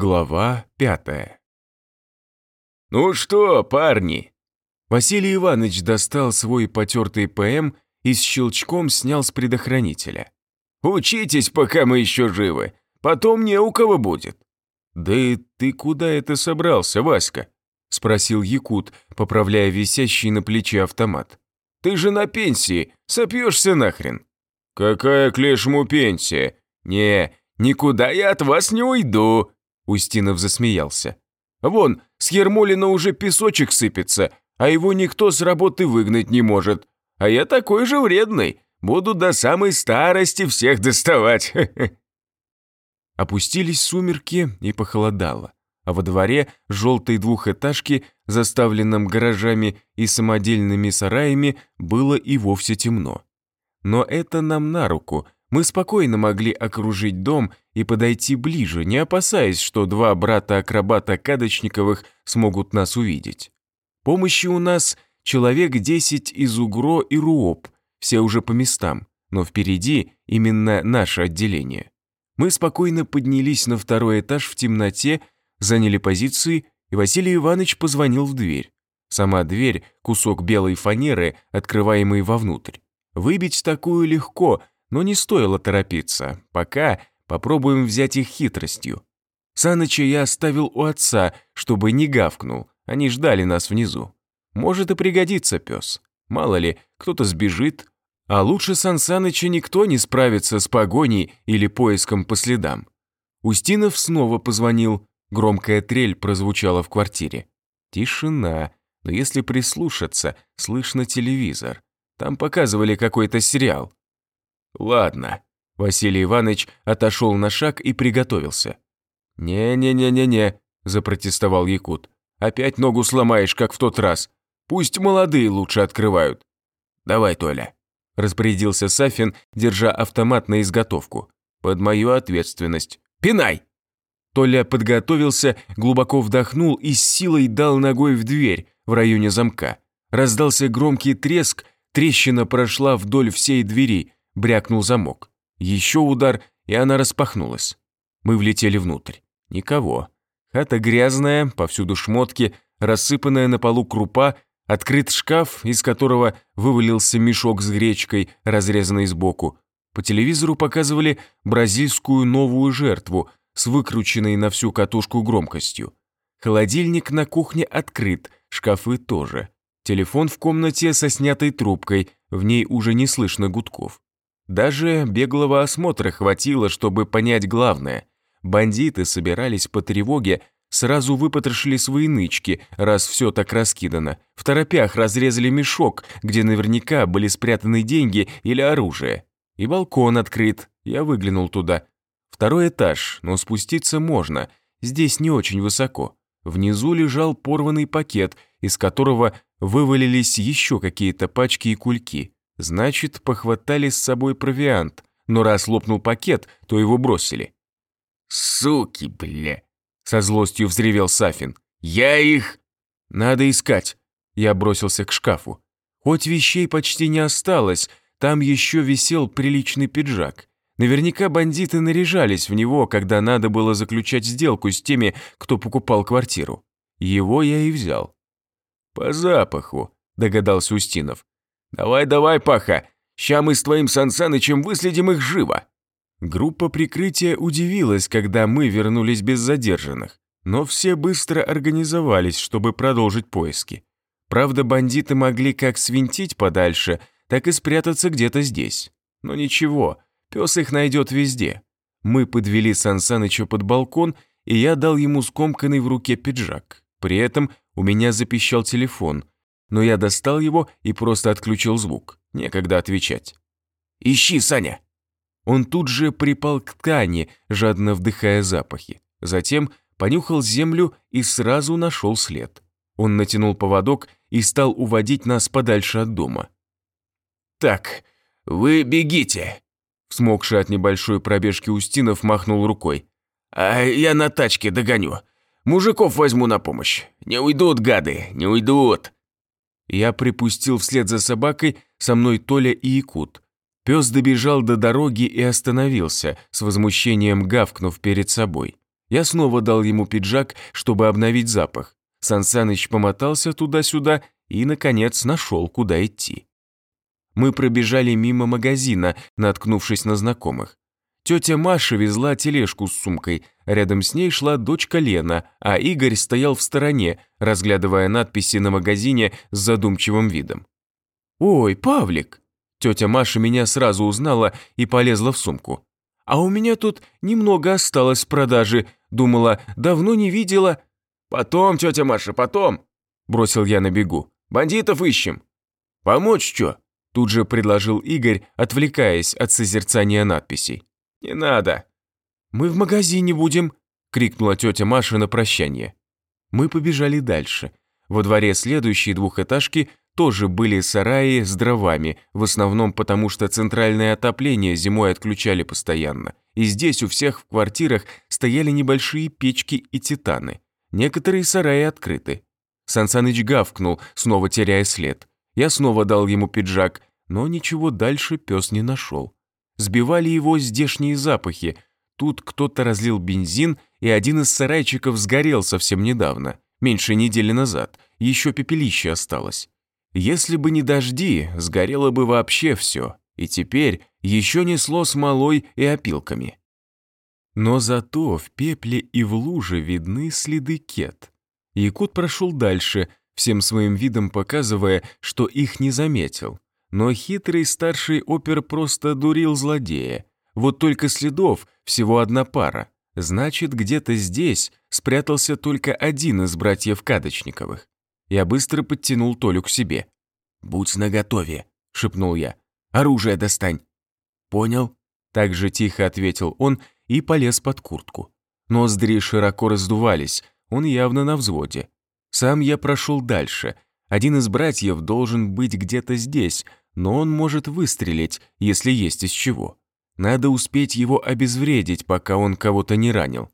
Глава пятая. «Ну что, парни?» Василий Иванович достал свой потертый ПМ и с щелчком снял с предохранителя. «Учитесь, пока мы еще живы. Потом не у кого будет». «Да и ты куда это собрался, Васька?» – спросил Якут, поправляя висящий на плече автомат. «Ты же на пенсии, сопьешься нахрен». «Какая к лешему пенсия? Не, никуда я от вас не уйду», Устинов засмеялся. «Вон, с Ермолина уже песочек сыпется, а его никто с работы выгнать не может. А я такой же вредный, буду до самой старости всех доставать». Опустились сумерки и похолодало, а во дворе желтой двухэтажки, заставленном гаражами и самодельными сараями, было и вовсе темно. Но это нам на руку – мы спокойно могли окружить дом и подойти ближе, не опасаясь, что два брата-акробата Кадочниковых смогут нас увидеть. Помощи у нас человек десять из УГРО и РУОП, все уже по местам, но впереди именно наше отделение. Мы спокойно поднялись на второй этаж в темноте, заняли позиции, и Василий Иванович позвонил в дверь. Сама дверь – кусок белой фанеры, открываемый вовнутрь. Выбить такую легко, но не стоило торопиться. Пока попробуем взять их хитростью. Саныча я оставил у отца, чтобы не гавкнул. Они ждали нас внизу. Может и пригодится пес. Мало ли, кто-то сбежит. А лучше Сан Саныча никто не справится с погоней или поиском по следам. Устинов снова позвонил. Громкая трель прозвучала в квартире. Тишина. Но если прислушаться, слышно телевизор. Там показывали какой-то сериал. «Ладно». Василий Иванович отошел на шаг и приготовился. «Не-не-не-не-не», – запротестовал Якут. «Опять ногу сломаешь, как в тот раз. Пусть молодые лучше открывают». «Давай, Толя», – распорядился Сафин, держа автомат на изготовку. «Под мою ответственность. Пинай!» Толя подготовился, глубоко вдохнул и с силой дал ногой в дверь в районе замка. Раздался громкий треск, трещина прошла вдоль всей двери – брякнул замок. Еще удар, и она распахнулась. Мы влетели внутрь. Никого. Хата грязная, повсюду шмотки, рассыпанная на полу крупа, открыт шкаф, из которого вывалился мешок с гречкой, разрезанный сбоку. По телевизору показывали бразильскую новую жертву с выкрученной на всю катушку громкостью. Холодильник на кухне открыт, шкафы тоже. Телефон в комнате со снятой трубкой, в ней уже не слышно гудков. Даже беглого осмотра хватило, чтобы понять главное. Бандиты собирались по тревоге, сразу выпотрошили свои нычки, раз все так раскидано. В торопях разрезали мешок, где наверняка были спрятаны деньги или оружие. И балкон открыт, я выглянул туда. Второй этаж, но спуститься можно, здесь не очень высоко. Внизу лежал порванный пакет, из которого вывалились еще какие-то пачки и кульки. Значит, похватали с собой провиант, но раз лопнул пакет, то его бросили. «Суки, бля!» – со злостью взревел Сафин. «Я их...» «Надо искать!» Я бросился к шкафу. Хоть вещей почти не осталось, там еще висел приличный пиджак. Наверняка бандиты наряжались в него, когда надо было заключать сделку с теми, кто покупал квартиру. Его я и взял. «По запаху», – догадался Устинов. «Давай-давай, Паха, ща мы с твоим Сансанычем выследим их живо!» Группа прикрытия удивилась, когда мы вернулись без задержанных, но все быстро организовались, чтобы продолжить поиски. Правда, бандиты могли как свинтить подальше, так и спрятаться где-то здесь. Но ничего, пес их найдет везде. Мы подвели Сансаныча под балкон, и я дал ему скомканный в руке пиджак. При этом у меня запищал телефон, но я достал его и просто отключил звук. Некогда отвечать. «Ищи, Саня!» Он тут же припал к ткани, жадно вдыхая запахи. Затем понюхал землю и сразу нашел след. Он натянул поводок и стал уводить нас подальше от дома. «Так, вы бегите!» Смогший от небольшой пробежки Устинов махнул рукой. «А я на тачке догоню. Мужиков возьму на помощь. Не уйдут, гады, не уйдут!» Я припустил вслед за собакой, со мной Толя и Якут. Пес добежал до дороги и остановился, с возмущением гавкнув перед собой. Я снова дал ему пиджак, чтобы обновить запах. Сансаныч помотался туда-сюда и, наконец, нашел, куда идти. Мы пробежали мимо магазина, наткнувшись на знакомых. Тетя Маша везла тележку с сумкой, рядом с ней шла дочка Лена, а Игорь стоял в стороне, разглядывая надписи на магазине с задумчивым видом. «Ой, Павлик!» Тетя Маша меня сразу узнала и полезла в сумку. «А у меня тут немного осталось в продаже. Думала, давно не видела». «Потом, тетя Маша, потом!» Бросил я на бегу. «Бандитов ищем!» «Помочь что?» Тут же предложил Игорь, отвлекаясь от созерцания надписей. «Не надо». «Мы в магазине будем», – крикнула тетя Маша на прощание. Мы побежали дальше. Во дворе следующей двухэтажки тоже были сараи с дровами, в основном потому, что центральное отопление зимой отключали постоянно. И здесь у всех в квартирах стояли небольшие печки и титаны. Некоторые сараи открыты. Сансаныч гавкнул, снова теряя след. Я снова дал ему пиджак, но ничего дальше пес не нашел. Сбивали его здешние запахи. Тут кто-то разлил бензин, и один из сарайчиков сгорел совсем недавно, меньше недели назад, еще пепелище осталось. Если бы не дожди, сгорело бы вообще все, и теперь еще несло смолой и опилками. Но зато в пепле и в луже видны следы кет. Якут прошел дальше, всем своим видом показывая, что их не заметил. Но хитрый старший опер просто дурил злодея. Вот только следов всего одна пара. Значит, где-то здесь спрятался только один из братьев Кадочниковых. Я быстро подтянул Толю к себе. «Будь наготове», — шепнул я. «Оружие достань». «Понял?» Так же тихо ответил он и полез под куртку. Ноздри широко раздувались, он явно на взводе. Сам я прошел дальше. Один из братьев должен быть где-то здесь, но он может выстрелить, если есть из чего. Надо успеть его обезвредить, пока он кого-то не ранил.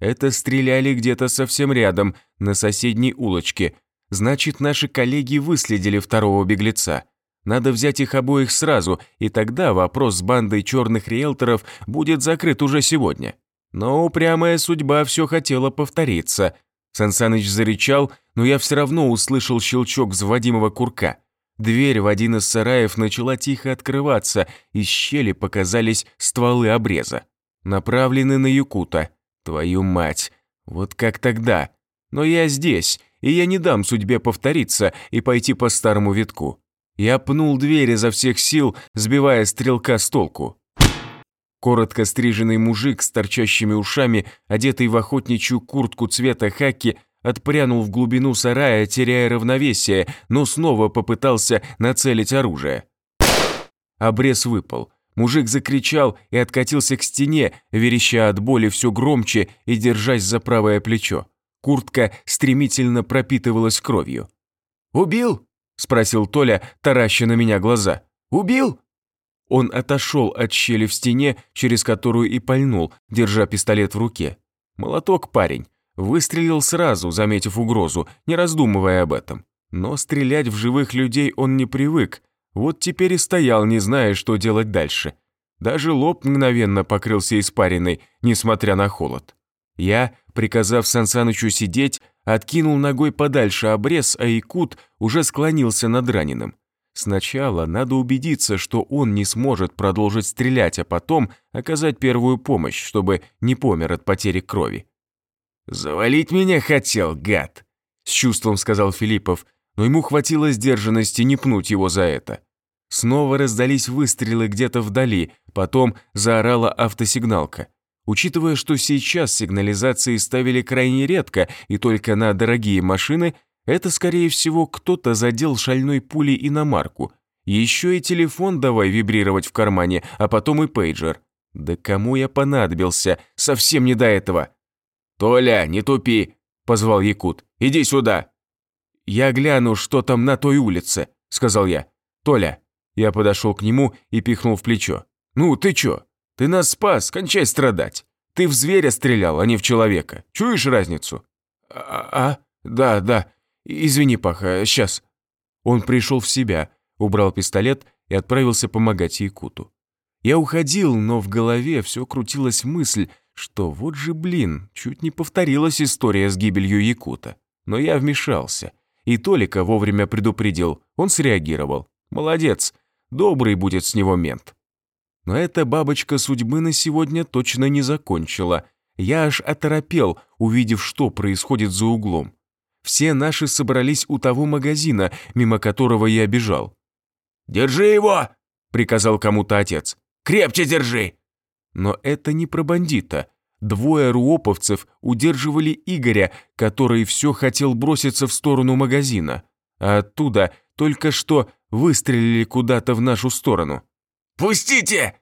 Это стреляли где-то совсем рядом, на соседней улочке. Значит, наши коллеги выследили второго беглеца. Надо взять их обоих сразу, и тогда вопрос с бандой черных риэлторов будет закрыт уже сегодня. Но упрямая судьба все хотела повториться. Сансаныч зарычал, но я все равно услышал щелчок взводимого курка. Дверь в один из сараев начала тихо открываться, из щели показались стволы обреза. Направлены на Якута. Твою мать, вот как тогда? Но я здесь, и я не дам судьбе повториться и пойти по старому витку. Я пнул дверь изо всех сил, сбивая стрелка с толку. Коротко стриженный мужик с торчащими ушами, одетый в охотничью куртку цвета хаки, отпрянул в глубину сарая, теряя равновесие, но снова попытался нацелить оружие. Обрез выпал. Мужик закричал и откатился к стене, вереща от боли все громче и держась за правое плечо. Куртка стремительно пропитывалась кровью. «Убил?» – спросил Толя, тараща на меня глаза. «Убил?» Он отошел от щели в стене, через которую и пальнул, держа пистолет в руке. Молоток парень. Выстрелил сразу, заметив угрозу, не раздумывая об этом. Но стрелять в живых людей он не привык. Вот теперь и стоял, не зная, что делать дальше. Даже лоб мгновенно покрылся испариной, несмотря на холод. Я, приказав Сансанычу сидеть, откинул ногой подальше обрез, а Якут уже склонился над раненым. Сначала надо убедиться, что он не сможет продолжить стрелять, а потом оказать первую помощь, чтобы не помер от потери крови. «Завалить меня хотел, гад!» С чувством сказал Филиппов, но ему хватило сдержанности не пнуть его за это. Снова раздались выстрелы где-то вдали, потом заорала автосигналка. Учитывая, что сейчас сигнализации ставили крайне редко и только на дорогие машины, это, скорее всего, кто-то задел шальной пулей иномарку. Еще и телефон давай вибрировать в кармане, а потом и пейджер. Да кому я понадобился? Совсем не до этого. «Толя, не тупи!» – позвал Якут. «Иди сюда!» «Я гляну, что там на той улице», – сказал я. «Толя». Я подошел к нему и пихнул в плечо. «Ну, ты чё? Ты нас спас, кончай страдать. Ты в зверя стрелял, а не в человека. Чуешь разницу?» «А, а да, да. Извини, Паха, сейчас». Он пришел в себя, убрал пистолет и отправился помогать Якуту. Я уходил, но в голове все крутилась мысль, что вот же блин, чуть не повторилась история с гибелью Якута. Но я вмешался. И Толика вовремя предупредил, он среагировал. Молодец, добрый будет с него мент. Но эта бабочка судьбы на сегодня точно не закончила. Я аж оторопел, увидев, что происходит за углом. Все наши собрались у того магазина, мимо которого я бежал. «Держи его!» – приказал кому-то отец. «Крепче держи!» Но это не про бандита. Двое руоповцев удерживали Игоря, который все хотел броситься в сторону магазина. А оттуда только что выстрелили куда-то в нашу сторону. «Пустите!»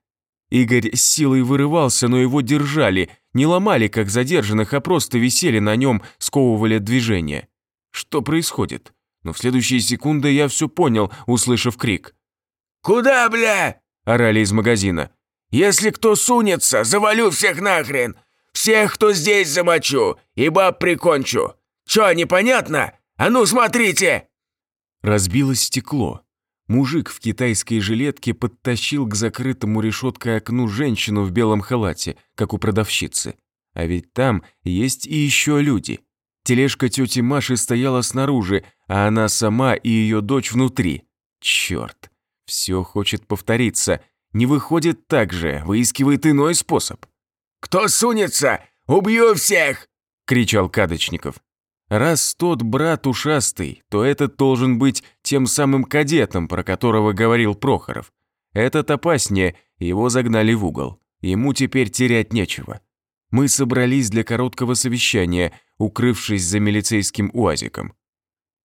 Игорь с силой вырывался, но его держали, не ломали как задержанных, а просто висели на нем, сковывали движение. Что происходит? Но в следующие секунды я все понял, услышав крик. «Куда, бля?» – орали из магазина. «Если кто сунется, завалю всех нахрен! Всех, кто здесь, замочу, и баб прикончу! Чё, непонятно? А ну, смотрите!» Разбилось стекло. Мужик в китайской жилетке подтащил к закрытому решеткой окну женщину в белом халате, как у продавщицы. А ведь там есть и еще люди. Тележка тети Маши стояла снаружи, а она сама и ее дочь внутри. Черт, все хочет повториться. Не выходит так же, выискивает иной способ. «Кто сунется, убью всех!» – кричал Кадочников. Раз тот брат ушастый, то этот должен быть тем самым кадетом, про которого говорил Прохоров. Этот опаснее, его загнали в угол. Ему теперь терять нечего. Мы собрались для короткого совещания, укрывшись за милицейским уазиком.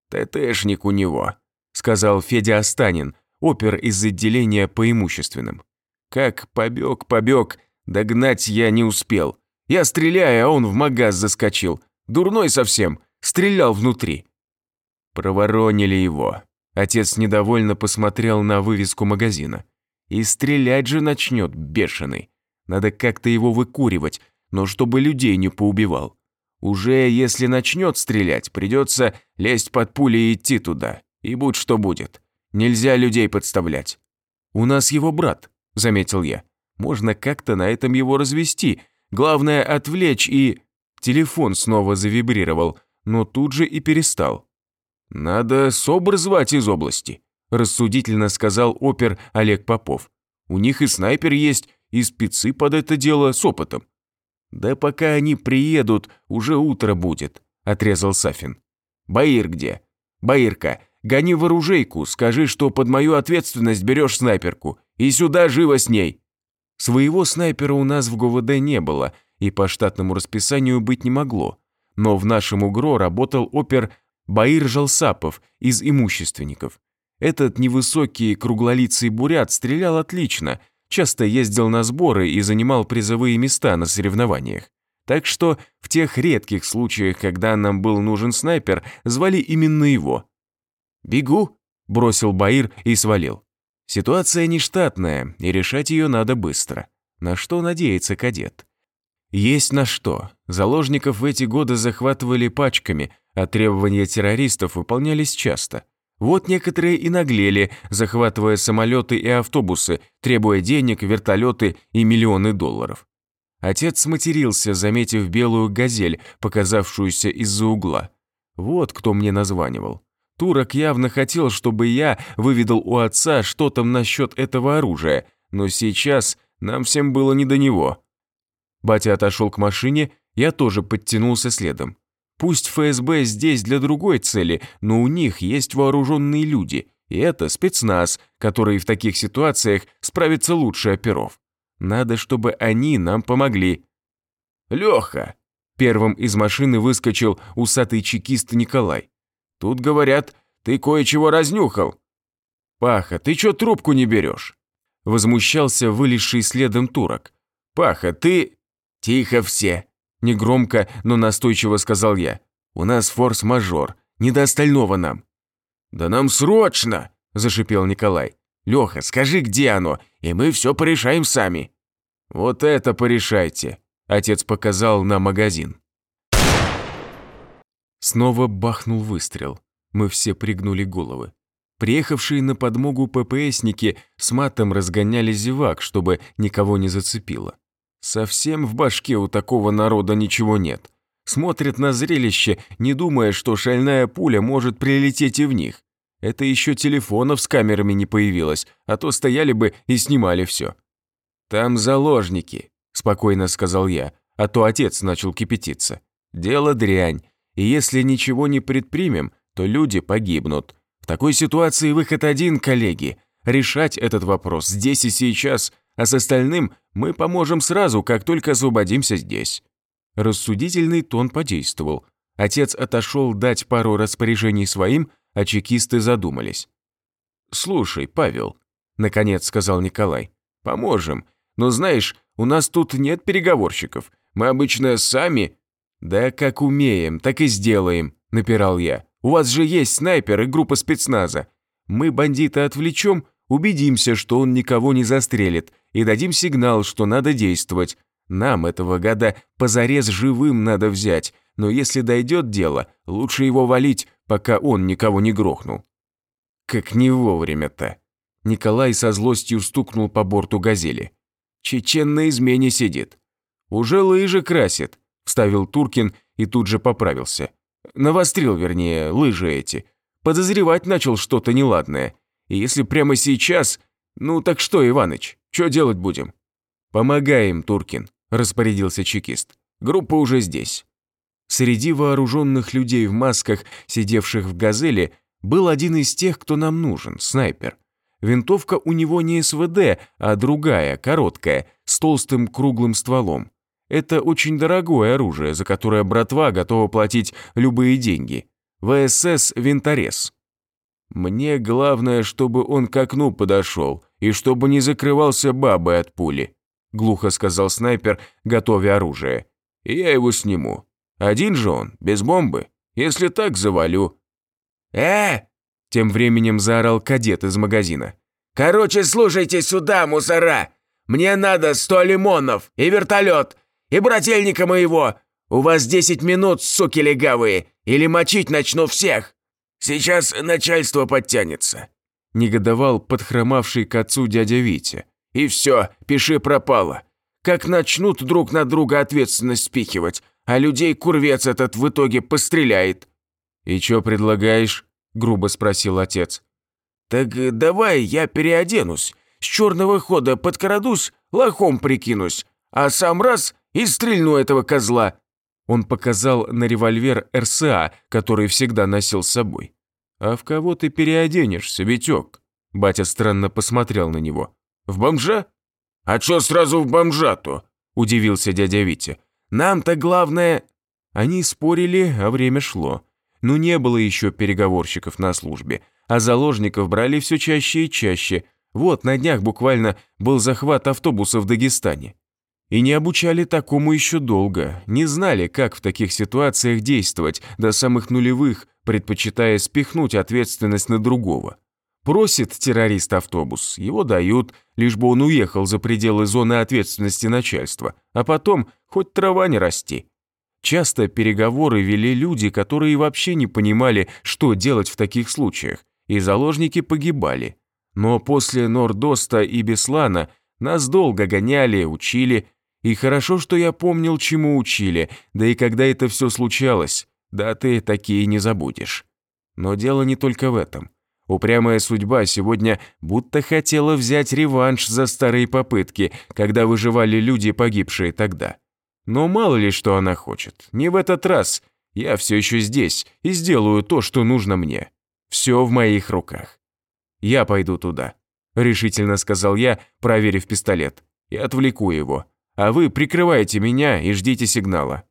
«ТТшник у него», — сказал Федя Останин, опер из отделения по имущественным. «Как побег-побег, догнать я не успел. Я стреляю, а он в магаз заскочил. Дурной совсем, стрелял внутри». Проворонили его. Отец недовольно посмотрел на вывеску магазина. «И стрелять же начнет, бешеный. Надо как-то его выкуривать, но чтобы людей не поубивал. Уже если начнет стрелять, придется лезть под пули и идти туда. И будь что будет. Нельзя людей подставлять. У нас его брат, заметил я. Можно как-то на этом его развести. Главное отвлечь и... Телефон снова завибрировал, но тут же и перестал. «Надо СОБР звать из области», – рассудительно сказал опер Олег Попов. «У них и снайпер есть, и спецы под это дело с опытом. «Да пока они приедут, уже утро будет», – отрезал Сафин. «Баир где? Баирка, гони в оружейку, скажи, что под мою ответственность берешь снайперку, и сюда живо с ней». Своего снайпера у нас в ГУВД не было, и по штатному расписанию быть не могло. Но в нашем УГРО работал опер Баир Жалсапов из имущественников. Этот невысокий круглолицый бурят стрелял отлично – часто ездил на сборы и занимал призовые места на соревнованиях. Так что в тех редких случаях, когда нам был нужен снайпер, звали именно его. «Бегу», – бросил Баир и свалил. Ситуация нештатная, и решать ее надо быстро. На что надеется кадет? Есть на что. Заложников в эти годы захватывали пачками, а требования террористов выполнялись часто – вот некоторые и наглели, захватывая самолеты и автобусы, требуя денег, вертолеты и миллионы долларов. Отец сматерился, заметив белую газель, показавшуюся из-за угла. Вот кто мне названивал. Турок явно хотел, чтобы я выведал у отца, что там насчет этого оружия, но сейчас нам всем было не до него. Батя отошел к машине, я тоже подтянулся следом. Пусть ФСБ здесь для другой цели, но у них есть вооруженные люди, и это спецназ, который в таких ситуациях справится лучше оперов. Надо, чтобы они нам помогли. Леха! Первым из машины выскочил усатый чекист Николай. Тут, говорят, ты кое-чего разнюхал. Паха, ты чё трубку не берешь? Возмущался вылезший следом турок. Паха, ты... Тихо все, Негромко, но настойчиво сказал я. «У нас форс-мажор, не до остального нам». «Да нам срочно!» – зашипел Николай. «Леха, скажи, где оно, и мы все порешаем сами». «Вот это порешайте», – отец показал на магазин. Снова бахнул выстрел. Мы все пригнули головы. Приехавшие на подмогу ППСники с матом разгоняли зевак, чтобы никого не зацепило. Совсем в башке у такого народа ничего нет. Смотрят на зрелище, не думая, что шальная пуля может прилететь и в них. Это еще телефонов с камерами не появилось, а то стояли бы и снимали все. «Там заложники», – спокойно сказал я, а то отец начал кипятиться. «Дело дрянь, и если ничего не предпримем, то люди погибнут. В такой ситуации выход один, коллеги – решать этот вопрос здесь и сейчас, а с остальным мы поможем сразу, как только освободимся здесь». Рассудительный тон подействовал. Отец отошел дать пару распоряжений своим, а чекисты задумались. «Слушай, Павел», — наконец сказал Николай, — «поможем. Но знаешь, у нас тут нет переговорщиков. Мы обычно сами...» «Да как умеем, так и сделаем», — напирал я. «У вас же есть снайпер и группа спецназа. Мы бандита отвлечем, убедимся, что он никого не застрелит, и дадим сигнал, что надо действовать. Нам этого гада позарез живым надо взять, но если дойдет дело, лучше его валить, пока он никого не грохнул. Как не вовремя-то. Николай со злостью стукнул по борту газели. Чечен на измене сидит. Уже лыжи красит, вставил Туркин и тут же поправился. Навострил, вернее, лыжи эти. Подозревать начал что-то неладное. И если прямо сейчас... Ну так что, Иваныч, что делать будем? Помогаем, Туркин, распорядился чекист. Группа уже здесь. Среди вооруженных людей в масках, сидевших в «Газели», был один из тех, кто нам нужен, снайпер. Винтовка у него не СВД, а другая, короткая, с толстым круглым стволом. Это очень дорогое оружие, за которое братва готова платить любые деньги. ВСС «Винторез». Мне главное, чтобы он к окну подошел и чтобы не закрывался бабой от пули, глухо сказал снайпер, готовя оружие. И я его сниму. Один же он, без бомбы. Если так, завалю». «Э!» – тем временем заорал кадет из магазина. «Короче, слушайте сюда, мусора! Мне надо сто лимонов и вертолет, и брательника моего. У вас десять минут, суки легавые, или мочить начну всех. Сейчас начальство подтянется». Негодовал подхромавший к отцу дядя Витя. «И все, пиши пропало. Как начнут друг на друга ответственность спихивать, а людей курвец этот в итоге постреляет». «И чё предлагаешь?» – грубо спросил отец. «Так давай я переоденусь, с черного хода подкрадусь, лохом прикинусь, а сам раз и стрельну этого козла». Он показал на револьвер РСА, который всегда носил с собой. «А в кого ты переоденешься, Витек?» Батя странно посмотрел на него. «В бомжа?» «А чё сразу в бомжа-то?» – удивился дядя Витя. Нам-то главное...» Они спорили, а время шло. Но не было еще переговорщиков на службе, а заложников брали все чаще и чаще. Вот, на днях буквально был захват автобуса в Дагестане. И не обучали такому еще долго, не знали, как в таких ситуациях действовать до самых нулевых, предпочитая спихнуть ответственность на другого. Просит террорист автобус, его дают, лишь бы он уехал за пределы зоны ответственности начальства, а потом хоть трава не расти. Часто переговоры вели люди, которые вообще не понимали, что делать в таких случаях, и заложники погибали. Но после Нордоста и Беслана нас долго гоняли, учили, и хорошо, что я помнил, чему учили, да и когда это все случалось, да ты такие не забудешь. Но дело не только в этом. Упрямая судьба сегодня будто хотела взять реванш за старые попытки, когда выживали люди, погибшие тогда. Но мало ли что она хочет. Не в этот раз. Я все еще здесь и сделаю то, что нужно мне. Все в моих руках. Я пойду туда, решительно сказал я, проверив пистолет. И отвлеку его. А вы прикрывайте меня и ждите сигнала.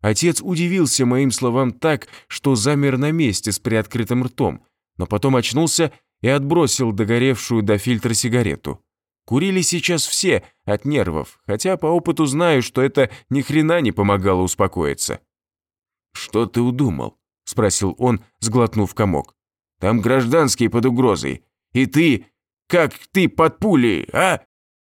Отец удивился моим словам так, что замер на месте с приоткрытым ртом, но потом очнулся и отбросил догоревшую до фильтра сигарету. Курили сейчас все от нервов, хотя по опыту знаю, что это ни хрена не помогало успокоиться. «Что ты удумал?» – спросил он, сглотнув комок. «Там гражданские под угрозой. И ты... Как ты под пулей, а?»